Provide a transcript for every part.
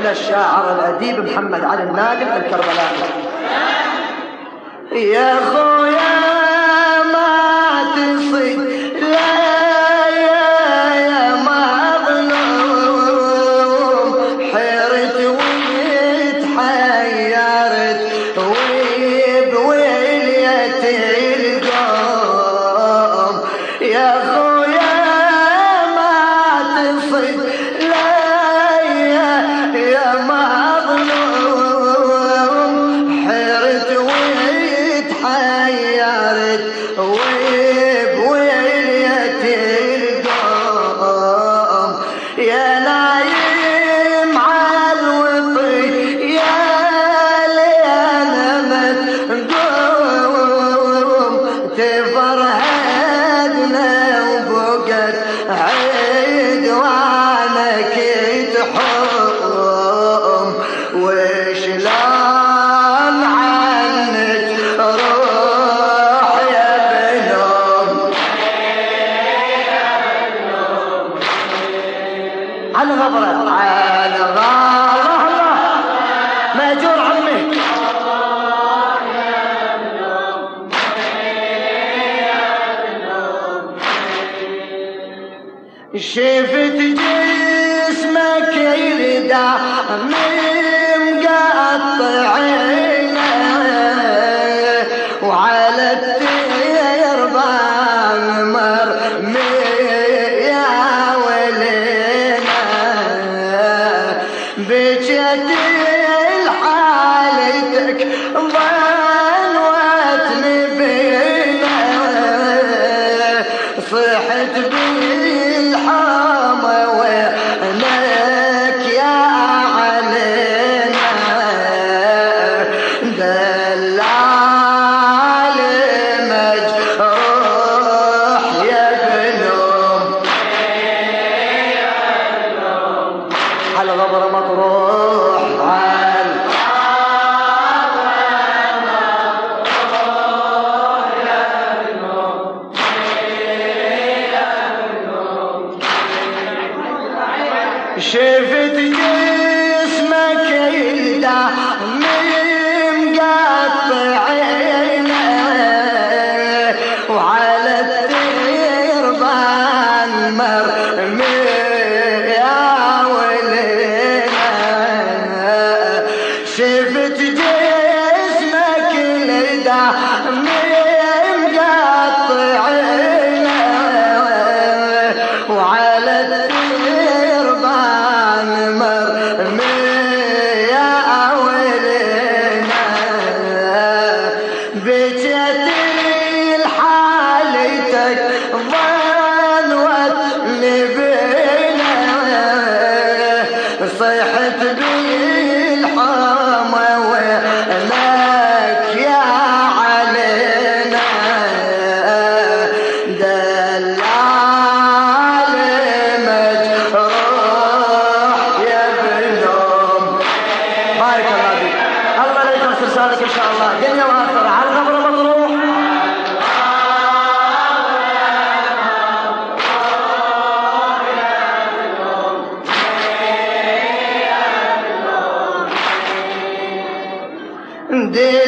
إلى الشاعر الأديب محمد علي الناقل الكربلاء يا خويا شفت جسمك يلدع من وعلى التربة مرمي يا ولينا بجت لحالتك ظنوتني بينا صحت بينا شفت جسمك من مقطع فضلك إن شاء الله. دنيا وآخرة. على القبر مطروح دي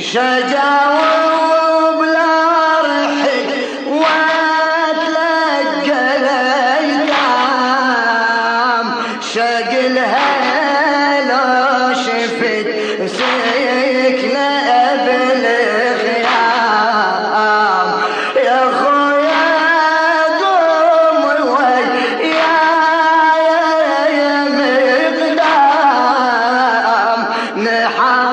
شجاوة وبلا رحل واتلقى الأيام شقلها لو شفت سيكلة بالخيام يا خويا قوم ويا يا مقدام نحاول